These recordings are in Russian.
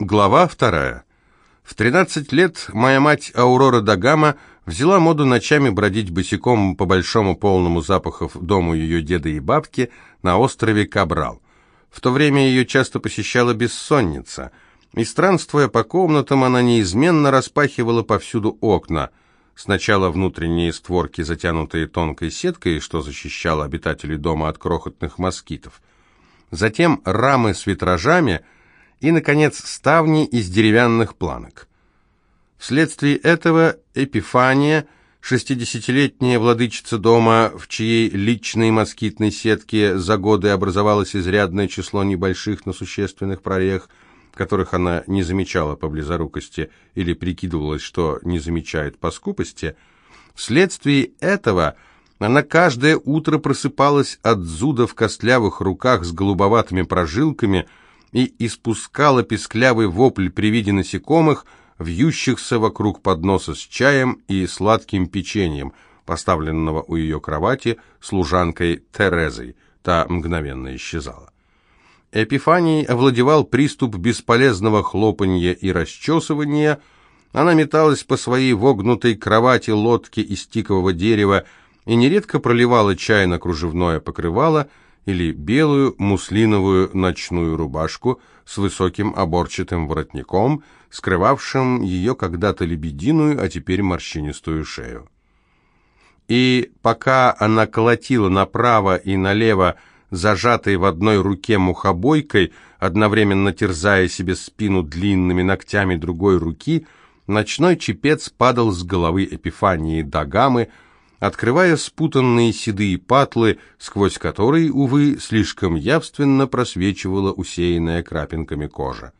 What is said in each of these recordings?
Глава вторая. В 13 лет моя мать Аурора Дагама взяла моду ночами бродить босиком по большому полному запахов дому ее деда и бабки на острове Кабрал. В то время ее часто посещала бессонница, и, странствуя по комнатам, она неизменно распахивала повсюду окна. Сначала внутренние створки, затянутые тонкой сеткой, что защищало обитателей дома от крохотных москитов. Затем рамы с витражами – и, наконец, ставни из деревянных планок. Вследствие этого Эпифания, шестидесятилетняя владычица дома, в чьей личной москитной сетке за годы образовалось изрядное число небольших, но существенных прорех, которых она не замечала по близорукости или прикидывалась, что не замечает по скупости, вследствие этого она каждое утро просыпалась от зуда в костлявых руках с голубоватыми прожилками – и испускала песклявый вопль при виде насекомых, вьющихся вокруг подноса с чаем и сладким печеньем, поставленного у ее кровати служанкой Терезой. Та мгновенно исчезала. Эпифанией овладевал приступ бесполезного хлопанья и расчесывания. Она металась по своей вогнутой кровати лодке из тикового дерева и нередко проливала чай на кружевное покрывало – или белую муслиновую ночную рубашку с высоким оборчатым воротником, скрывавшим ее когда-то лебединую, а теперь морщинистую шею. И пока она колотила направо и налево, зажатой в одной руке мухобойкой, одновременно терзая себе спину длинными ногтями другой руки, ночной чепец падал с головы Эпифании Дагамы, открывая спутанные седые патлы, сквозь которые, увы, слишком явственно просвечивала усеянная крапинками кожа.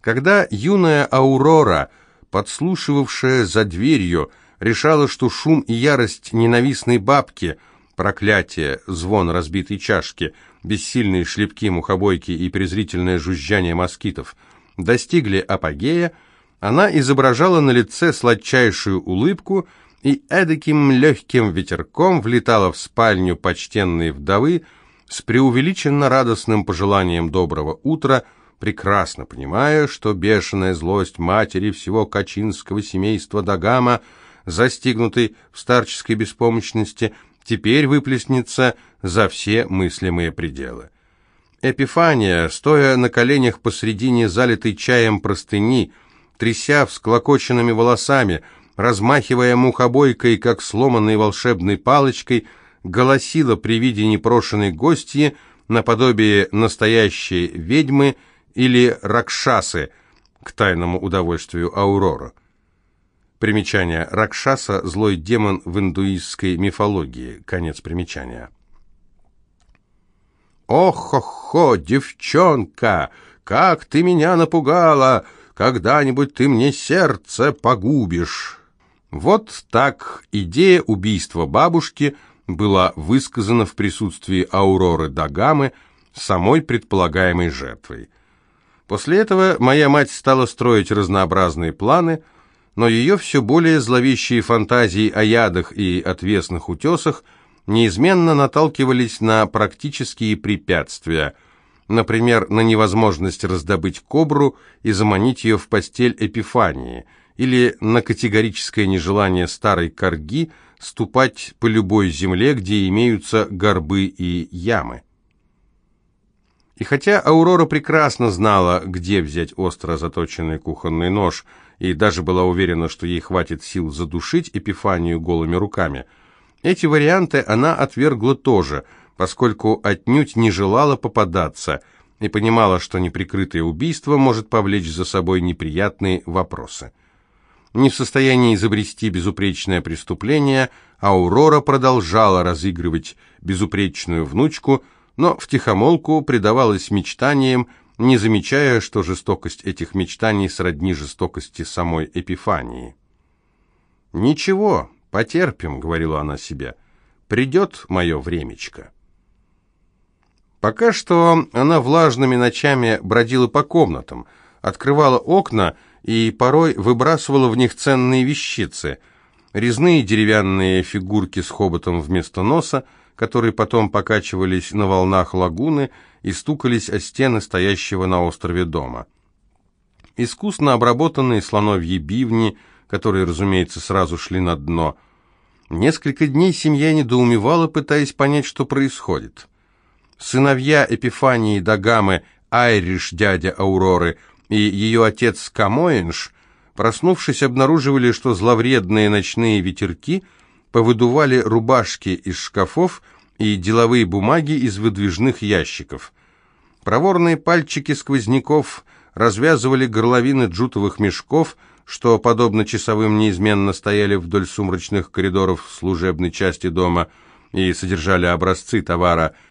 Когда юная Аурора, подслушивавшая за дверью, решала, что шум и ярость ненавистной бабки, проклятие, звон разбитой чашки, бессильные шлепки мухобойки и презрительное жужжание москитов достигли апогея, она изображала на лице сладчайшую улыбку – и эдаким легким ветерком влетала в спальню почтенной вдовы с преувеличенно радостным пожеланием доброго утра, прекрасно понимая, что бешеная злость матери всего качинского семейства Дагама, застигнутой в старческой беспомощности, теперь выплеснется за все мыслимые пределы. Эпифания, стоя на коленях посредине залитой чаем простыни, тряся всклокоченными волосами, размахивая мухобойкой, как сломанной волшебной палочкой, голосила при виде непрошенной гостьи наподобие настоящей ведьмы или ракшасы к тайному удовольствию Аурора. Примечание. Ракшаса – злой демон в индуистской мифологии. Конец примечания. «Ох-хо-хо, девчонка, как ты меня напугала! Когда-нибудь ты мне сердце погубишь!» Вот так идея убийства бабушки была высказана в присутствии Ауроры Дагамы, самой предполагаемой жертвой. После этого моя мать стала строить разнообразные планы, но ее все более зловещие фантазии о ядах и отвесных утесах неизменно наталкивались на практические препятствия, например, на невозможность раздобыть кобру и заманить ее в постель Эпифании – или на категорическое нежелание старой корги ступать по любой земле, где имеются горбы и ямы. И хотя Аурора прекрасно знала, где взять остро заточенный кухонный нож, и даже была уверена, что ей хватит сил задушить Эпифанию голыми руками, эти варианты она отвергла тоже, поскольку отнюдь не желала попадаться и понимала, что неприкрытое убийство может повлечь за собой неприятные вопросы не в состоянии изобрести безупречное преступление, Аурора продолжала разыгрывать безупречную внучку, но втихомолку предавалась мечтаниям, не замечая, что жестокость этих мечтаний сродни жестокости самой Эпифании. «Ничего, потерпим», — говорила она себе, — «придет мое времечко». Пока что она влажными ночами бродила по комнатам, открывала окна и порой выбрасывала в них ценные вещицы, резные деревянные фигурки с хоботом вместо носа, которые потом покачивались на волнах лагуны и стукались о стены стоящего на острове дома. искусно обработанные слоновьи бивни, которые, разумеется, сразу шли на дно. Несколько дней семья недоумевала, пытаясь понять, что происходит. Сыновья Эпифании Дагамы, Айриш, дядя Ауроры, и ее отец Камоинш, проснувшись, обнаруживали, что зловредные ночные ветерки повыдували рубашки из шкафов и деловые бумаги из выдвижных ящиков. Проворные пальчики сквозняков развязывали горловины джутовых мешков, что, подобно часовым, неизменно стояли вдоль сумрачных коридоров служебной части дома и содержали образцы товара –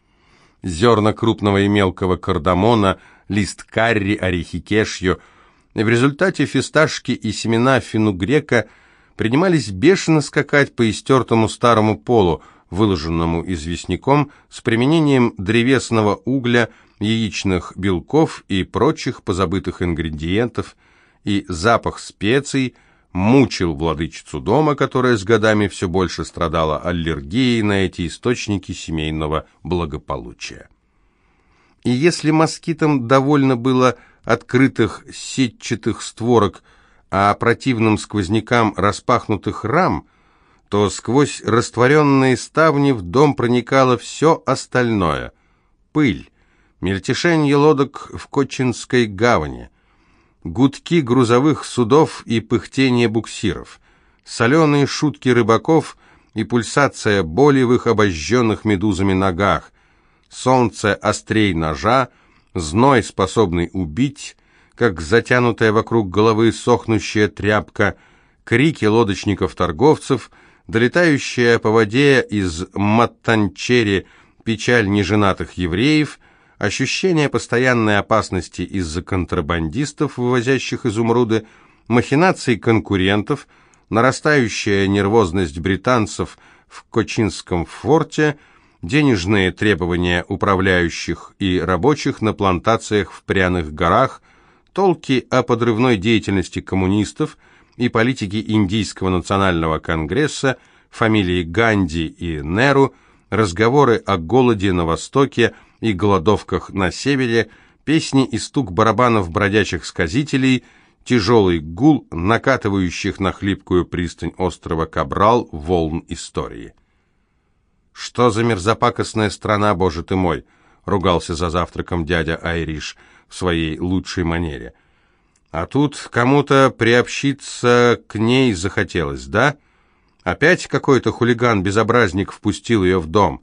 зерна крупного и мелкого кардамона, лист карри, орехи кешью. В результате фисташки и семена финугрека принимались бешено скакать по истертому старому полу, выложенному известняком, с применением древесного угля, яичных белков и прочих позабытых ингредиентов, и запах специй мучил владычицу дома, которая с годами все больше страдала аллергией на эти источники семейного благополучия. И если москитам довольно было открытых сетчатых створок, а противным сквознякам распахнутых рам, то сквозь растворенные ставни в дом проникало все остальное — пыль, мельтешенье лодок в Кочинской гавани, гудки грузовых судов и пыхтение буксиров, соленые шутки рыбаков и пульсация боли в их обожженных медузами ногах, солнце острей ножа, зной, способный убить, как затянутая вокруг головы сохнущая тряпка, крики лодочников-торговцев, долетающая по воде из Маттанчери печаль неженатых евреев, ощущение постоянной опасности из-за контрабандистов, вывозящих изумруды, махинаций конкурентов, нарастающая нервозность британцев в Кочинском форте – денежные требования управляющих и рабочих на плантациях в пряных горах, толки о подрывной деятельности коммунистов и политике Индийского национального конгресса, фамилии Ганди и Неру, разговоры о голоде на востоке и голодовках на севере, песни и стук барабанов бродячих сказителей, тяжелый гул, накатывающих на хлипкую пристань острова Кабрал волн истории. «Что за мерзопакостная страна, боже ты мой!» — ругался за завтраком дядя Айриш в своей лучшей манере. «А тут кому-то приобщиться к ней захотелось, да? Опять какой-то хулиган-безобразник впустил ее в дом.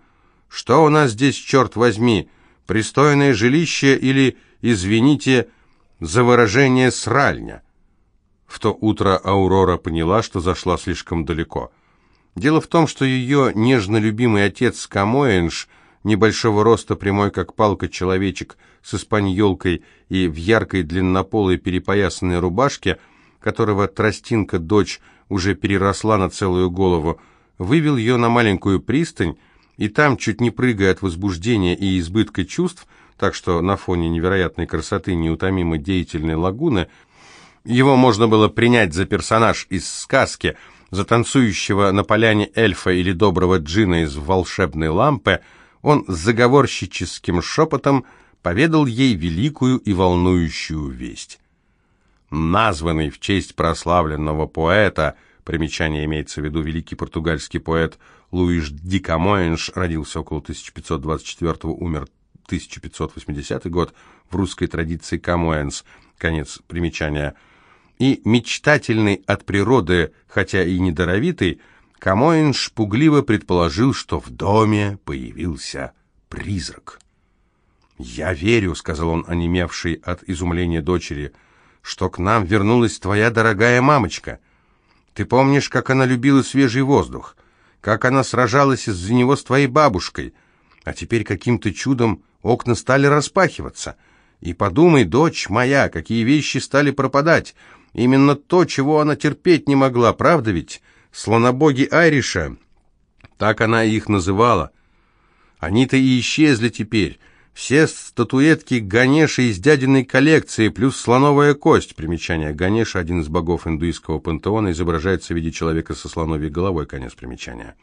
Что у нас здесь, черт возьми, пристойное жилище или, извините за выражение, сральня?» В то утро Аурора поняла, что зашла слишком далеко — Дело в том, что ее нежно любимый отец Камоэнш, небольшого роста, прямой как палка человечек, с испаньолкой и в яркой длиннополой перепоясанной рубашке, которого тростинка дочь уже переросла на целую голову, вывел ее на маленькую пристань, и там, чуть не прыгая от возбуждения и избытка чувств, так что на фоне невероятной красоты неутомимо деятельной лагуны, его можно было принять за персонаж из сказки – за танцующего на поляне эльфа или доброго джина из волшебной лампы, он с заговорщическим шепотом поведал ей великую и волнующую весть. Названный в честь прославленного поэта, примечание имеется в виду великий португальский поэт Луиш Ди Камоэнш, родился около 1524 умер 1580 год, в русской традиции Камоэнс, конец примечания – и мечтательный от природы, хотя и недаровитый, Камоин пугливо предположил, что в доме появился призрак. «Я верю», — сказал он, онемевшей от изумления дочери, — «что к нам вернулась твоя дорогая мамочка. Ты помнишь, как она любила свежий воздух, как она сражалась из-за него с твоей бабушкой, а теперь каким-то чудом окна стали распахиваться. И подумай, дочь моя, какие вещи стали пропадать, Именно то, чего она терпеть не могла, правда ведь? Слонобоги Айриша, так она их называла. Они-то и исчезли теперь. Все статуэтки Ганеши из дядиной коллекции, плюс слоновая кость. Примечание. Ганеша, один из богов индуистского пантеона, изображается в виде человека со слоновой головой. Конец примечания.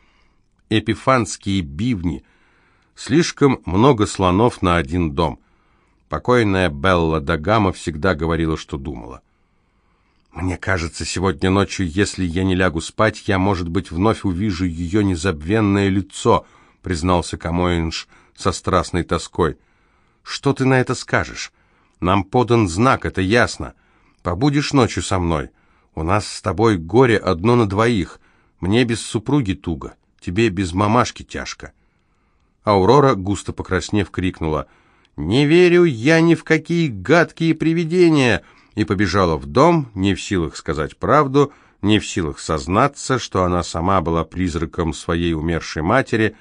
Эпифанские бивни. Слишком много слонов на один дом. Покойная Белла Дагама всегда говорила, что думала. «Мне кажется, сегодня ночью, если я не лягу спать, я, может быть, вновь увижу ее незабвенное лицо», признался Камоинш со страстной тоской. «Что ты на это скажешь? Нам подан знак, это ясно. Побудешь ночью со мной. У нас с тобой горе одно на двоих. Мне без супруги туго, тебе без мамашки тяжко». Аурора, густо покраснев, крикнула «Не верю я ни в какие гадкие привидения!» И побежала в дом, не в силах сказать правду, не в силах сознаться, что она сама была призраком своей умершей матери,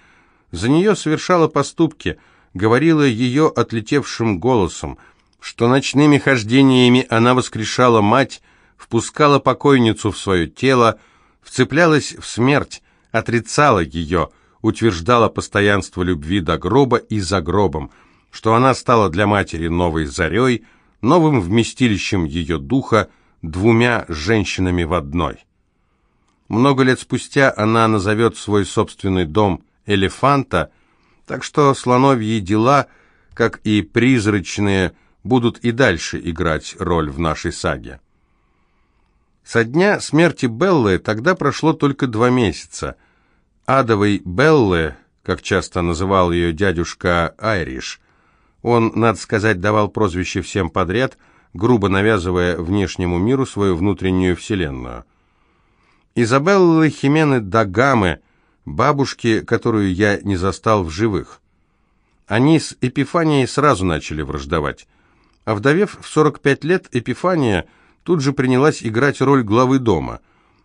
за нее совершала поступки, говорила ее отлетевшим голосом, что ночными хождениями она воскрешала мать, впускала покойницу в свое тело, вцеплялась в смерть, отрицала ее, утверждала постоянство любви до гроба и за гробом, что она стала для матери новой зарей, новым вместилищем ее духа, двумя женщинами в одной. Много лет спустя она назовет свой собственный дом «Элефанта», так что слоновьи дела, как и призрачные, будут и дальше играть роль в нашей саге. Со дня смерти Беллы тогда прошло только два месяца. Адовой Беллы, как часто называл ее дядюшка Айриш, он, надо сказать, давал прозвище всем подряд, грубо навязывая внешнему миру свою внутреннюю вселенную. Изабеллы Химены Дагамы, бабушки, которую я не застал в живых. Они с Эпифанией сразу начали враждовать. Овдовев в 45 лет, Эпифания тут же принялась играть роль главы дома.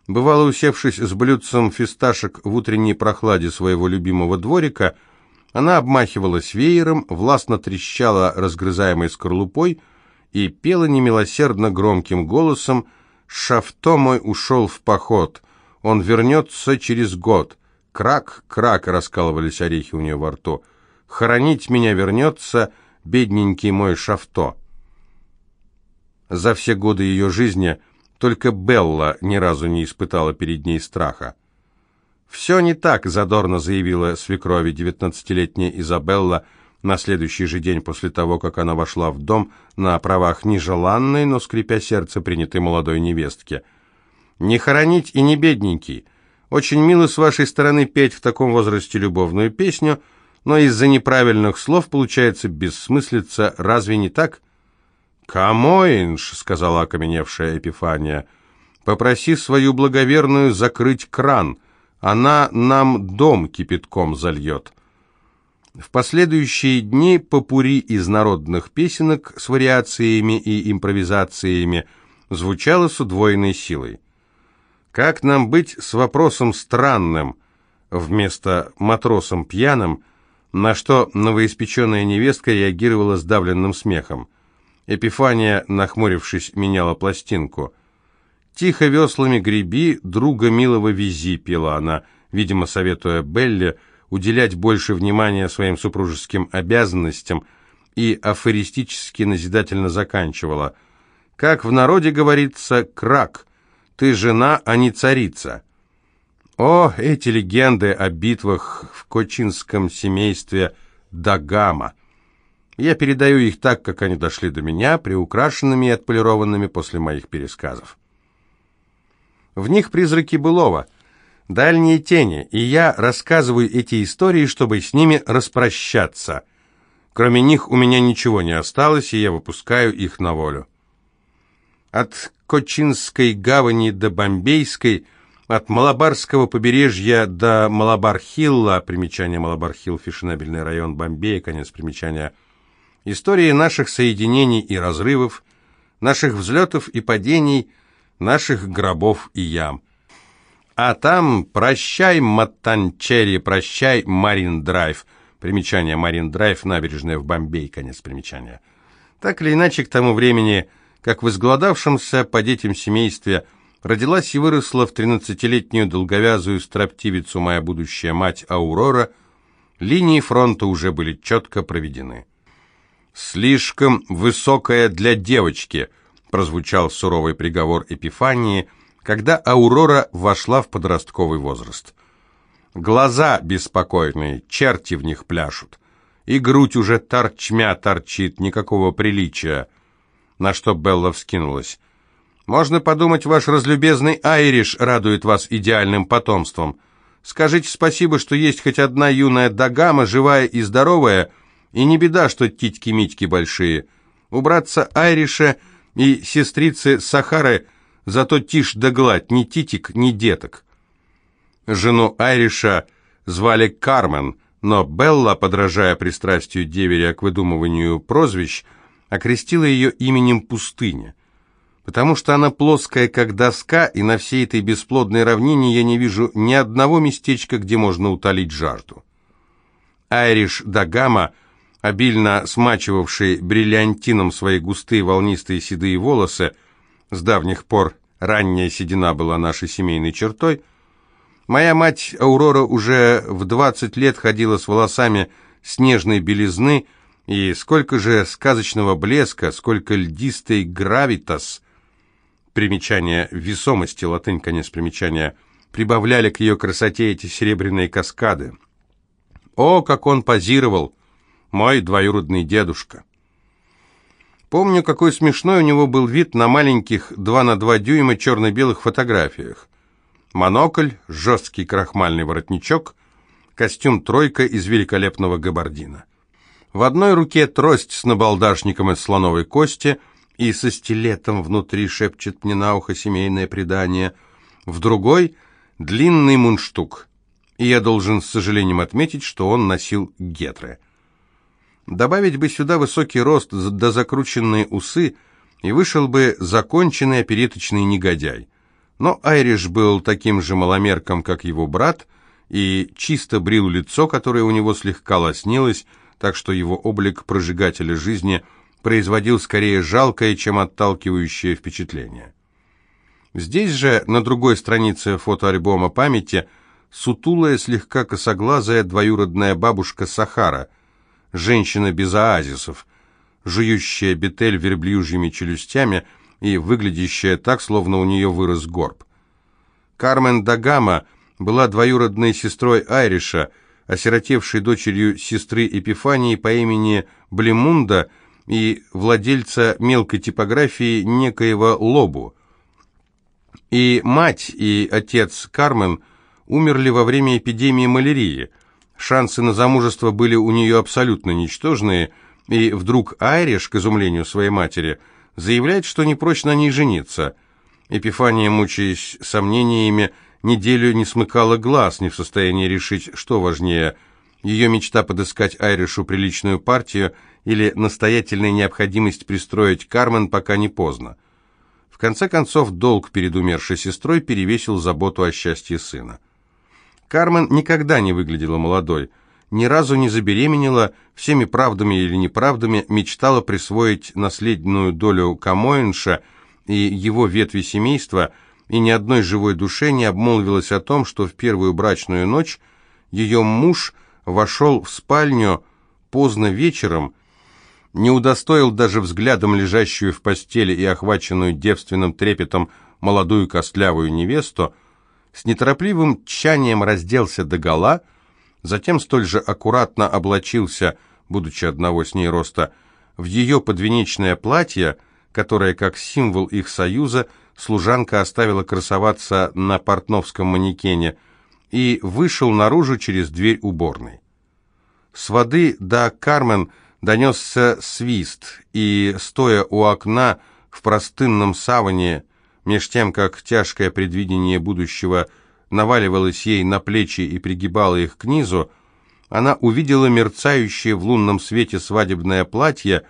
Бывало, усевшись с блюдцем фисташек в утренней прохладе своего любимого дворика, она обмахивалась веером, властно трещала разгрызаемой скорлупой и пела немилосердно громким голосом «Шафто мой ушел в поход, он вернется через год». «Крак, крак!» — раскалывались орехи у нее во рту. «Хоронить меня вернется, бедненький мой Шафто». За все годы ее жизни только Белла ни разу не испытала перед ней страха. «Все не так», — задорно заявила свекрови девятнадцатилетняя Изабелла на следующий же день после того, как она вошла в дом на правах нежеланной, но, скрипя сердце, принятой молодой невестки. «Не хоронить и не бедненький. Очень мило с вашей стороны петь в таком возрасте любовную песню, но из-за неправильных слов получается бессмыслица, разве не так?» «Камоинш», — сказала окаменевшая Эпифания, — «попроси свою благоверную закрыть кран». Она нам дом кипятком зальет. В последующие дни попури из народных песенок с вариациями и импровизациями звучало с удвоенной силой. Как нам быть с вопросом странным, вместо матросом пьяным, на что новоиспеченная невестка реагировала сдавленным смехом. Эпифания, нахмурившись, меняла пластинку – «Тихо веслами греби, друга милого вези», — пела она, видимо, советуя Белле уделять больше внимания своим супружеским обязанностям и афористически назидательно заканчивала. «Как в народе говорится, крак, ты жена, а не царица». О, эти легенды о битвах в кочинском семействе Дагама! Я передаю их так, как они дошли до меня, приукрашенными и отполированными после моих пересказов. В них призраки былого, дальние тени, и я рассказываю эти истории, чтобы с ними распрощаться. Кроме них у меня ничего не осталось, и я выпускаю их на волю. От Кочинской гавани до Бомбейской, от Малабарского побережья до Малабар-Хилла, примечание Малабар-Хилл, фешенебельный район Бомбея, конец примечания, истории наших соединений и разрывов, наших взлетов и падений – наших гробов и ям. А там «Прощай, Маттанчери, прощай, Марин-Драйв». Примечание «Марин-Драйв», набережная в Бомбей, конец примечания. Так или иначе, к тому времени, как в изголодавшемся по детям семействе родилась и выросла в тринадцатилетнюю долговязую строптивицу моя будущая мать Аурора, линии фронта уже были четко проведены. «Слишком высокая для девочки», прозвучал суровый приговор Эпифании, когда Аурора вошла в подростковый возраст. Глаза беспокойные, черти в них пляшут, и грудь уже торчмя торчит, никакого приличия. На что Белла вскинулась. Можно подумать, ваш разлюбезный Айриш радует вас идеальным потомством. Скажите спасибо, что есть хоть одна юная Дагама, живая и здоровая, и не беда, что титьки-митьки большие. У братца Айриша и сестрицы Сахары зато тишь да гладь, ни титик, ни деток. Жену Айриша звали Кармен, но Белла, подражая пристрастию деверя к выдумыванию прозвищ, окрестила ее именем Пустыня. Потому что она плоская, как доска, и на всей этой бесплодной равнине я не вижу ни одного местечка, где можно утолить жажду. Айриш Дагама, обильно смачивавший бриллиантином свои густые волнистые седые волосы, с давних пор ранняя седина была нашей семейной чертой, моя мать Аурора уже в 20 лет ходила с волосами снежной белизны, и сколько же сказочного блеска, сколько льдистой гравитас, примечание весомости, латынь, конец примечания, прибавляли к ее красоте эти серебряные каскады. О, как он позировал, мой двоюродный дедушка! Помню, какой смешной у него был вид на маленьких 2 на 2 дюйма черно-белых фотографиях. Монокль, жесткий крахмальный воротничок, костюм «тройка» из великолепного габардина. В одной руке трость с набалдашником из слоновой кости и со стилетом внутри шепчет мне на ухо семейное предание, в другой — длинный мундштук, и я должен с сожалением отметить, что он носил гетры. Добавить бы сюда высокий рост да закрученные усы, и вышел бы законченный опереточный негодяй. Но Айриш был таким же маломерком, как его брат, и чисто брил лицо, которое у него слегка лоснилось, так что его облик прожигателя жизни производил скорее жалкое, чем отталкивающее впечатление. Здесь же, на другой странице фотоальбома памяти, сутулая, слегка косоглазая двоюродная бабушка Сахара, женщина без оазисов, жующая бетель верблюжьими челюстями и выглядящая так, словно у нее вырос горб. Кармен Дагама была двоюродной сестрой Айриша, осиротевшей дочерью сестры Эпифании по имени Блемунда и владельца мелкой типографии некоего Лобу. И мать, и отец Кармен умерли во время эпидемии малярии. Шансы на замужество были у нее абсолютно ничтожные, и вдруг Айриш, к изумлению своей матери, заявляет, что не прочь на ней жениться. Эпифания, мучаясь сомнениями, неделю не смыкала глаз, не в состоянии решить, что важнее – ее мечта подыскать Айришу приличную партию или настоятельная необходимость пристроить Кармен, пока не поздно. В конце концов, долг перед умершей сестрой перевесил заботу о счастье сына. Кармен никогда не выглядела молодой, ни разу не забеременела, всеми правдами или неправдами мечтала присвоить наследную долю Камоинша и его ветви семейства – и ни одной живой душе не обмолвилась о том, что в первую брачную ночь ее муж вошел в спальню поздно вечером, не удостоил даже взглядом лежащую в постели и охваченную девственным трепетом молодую костлявую невесту, с неторопливым тщанием разделся догола, затем столь же аккуратно облачился, будучи одного с ней роста, в ее подвенечное платье, которое, как символ их союза, служанка оставила красоваться на портновском манекене, и вышел наружу через дверь уборной. С воды до Кармен донесся свист, и, стоя у окна в простынном саване, меж тем, как тяжкое предвидение будущего наваливалось ей на плечи и пригибало их к низу, она увидела мерцающее в лунном свете свадебное платье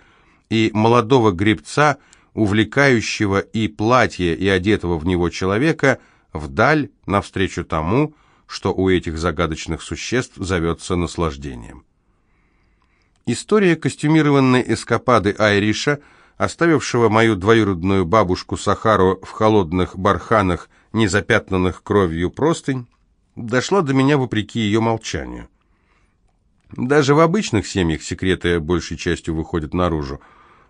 и молодого гребца, увлекающего и платье, и одетого в него человека, вдаль, навстречу тому, что у этих загадочных существ зовется наслаждением. История костюмированной эскапады Айриша, оставившего мою двоюродную бабушку Сахару в холодных барханах, не запятнанных кровью простынь, дошла до меня вопреки ее молчанию. Даже в обычных семьях секреты большей частью выходят наружу,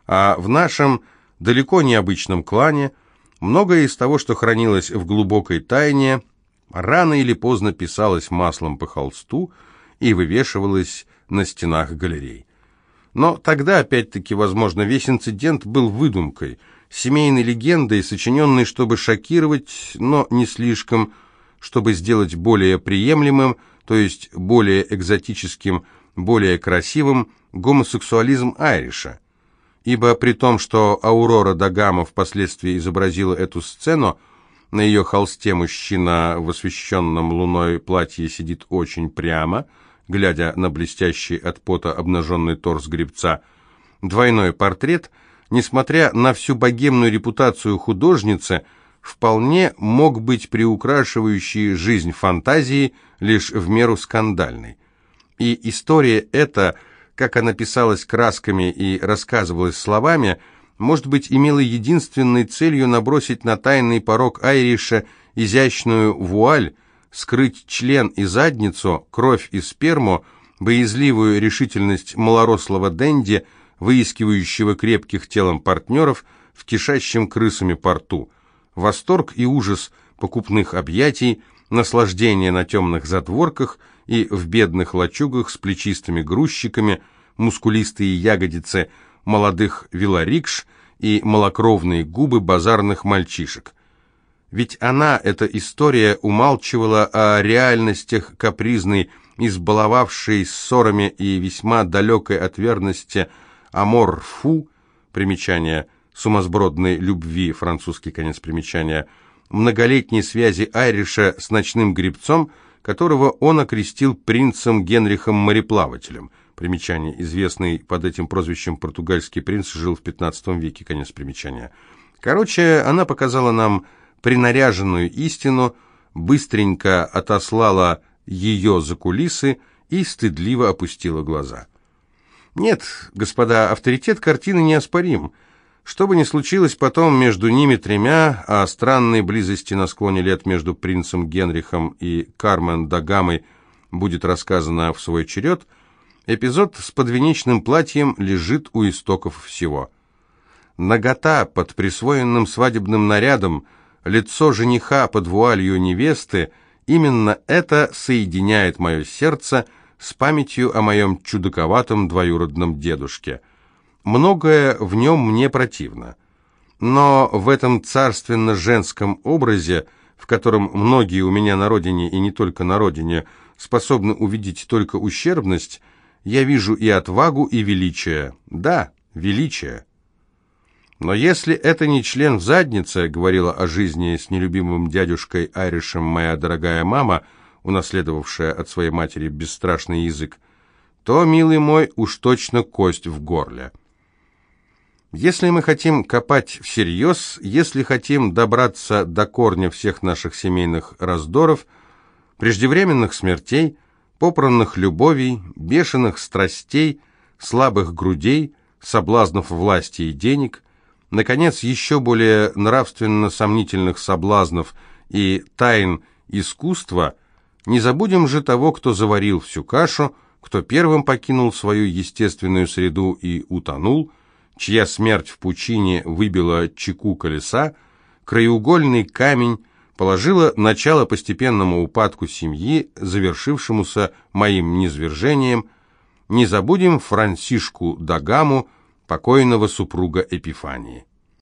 а в нашем далеко не обычном клане, многое из того, что хранилось в глубокой тайне, рано или поздно писалось маслом по холсту и вывешивалось на стенах галерей. Но тогда, опять-таки, возможно, весь инцидент был выдумкой, семейной легендой, сочиненной, чтобы шокировать, но не слишком, чтобы сделать более приемлемым, то есть более экзотическим, более красивым гомосексуализм Айриша. Ибо при том, что Аурора Дагама впоследствии изобразила эту сцену, на ее холсте мужчина в освещенном луной платье сидит очень прямо, глядя на блестящий от пота обнаженный торс гребца. Двойной портрет, несмотря на всю богемную репутацию художницы, вполне мог быть приукрашивающей жизнь фантазии лишь в меру скандальной. И история эта, как она писалась красками и рассказывалась словами, может быть, имела единственной целью набросить на тайный порог Айриша изящную вуаль, скрыть член и задницу, кровь и сперму, боязливую решительность малорослого Дэнди, выискивающего крепких телом партнеров в кишащем крысами порту, восторг и ужас покупных объятий, наслаждение на темных затворках и в бедных лачугах с плечистыми грузчиками, мускулистые ягодицы – молодых велорикш и малокровные губы базарных мальчишек. Ведь она, эта история, умалчивала о реальностях капризной, избаловавшей ссорами и весьма далекой от верности амор-фу, примечание сумасбродной любви, французский конец примечания, многолетней связи Айриша с ночным гребцом, которого он окрестил принцем Генрихом Мореплавателем – Примечание. Известный под этим прозвищем португальский принц жил в 15 веке. Конец примечания. Короче, она показала нам принаряженную истину, быстренько отослала ее за кулисы и стыдливо опустила глаза. Нет, господа, авторитет картины неоспорим. Что бы ни случилось потом между ними тремя, о странной близости на склоне лет между принцем Генрихом и Кармен Дагамой будет рассказано в свой черед – Эпизод с подвенечным платьем лежит у истоков всего. Нагота под присвоенным свадебным нарядом, лицо жениха под вуалью невесты, именно это соединяет мое сердце с памятью о моем чудаковатом двоюродном дедушке. Многое в нем мне противно. Но в этом царственно-женском образе, в котором многие у меня на родине и не только на родине способны увидеть только ущербность, я вижу и отвагу, и величие. Да, величие. Но если это не член в заднице, говорила о жизни с нелюбимым дядюшкой Айришем моя дорогая мама, унаследовавшая от своей матери бесстрашный язык, то, милый мой, уж точно кость в горле. Если мы хотим копать всерьез, если хотим добраться до корня всех наших семейных раздоров, преждевременных смертей – попранных любовей, бешеных страстей, слабых грудей, соблазнов власти и денег, наконец, еще более нравственно сомнительных соблазнов и тайн искусства, не забудем же того, кто заварил всю кашу, кто первым покинул свою естественную среду и утонул, чья смерть в пучине выбила чеку колеса, краеугольный камень, положила начало постепенному упадку семьи, завершившемуся моим низвержением. Не забудем Франсишку Дагаму, покойного супруга Эпифании.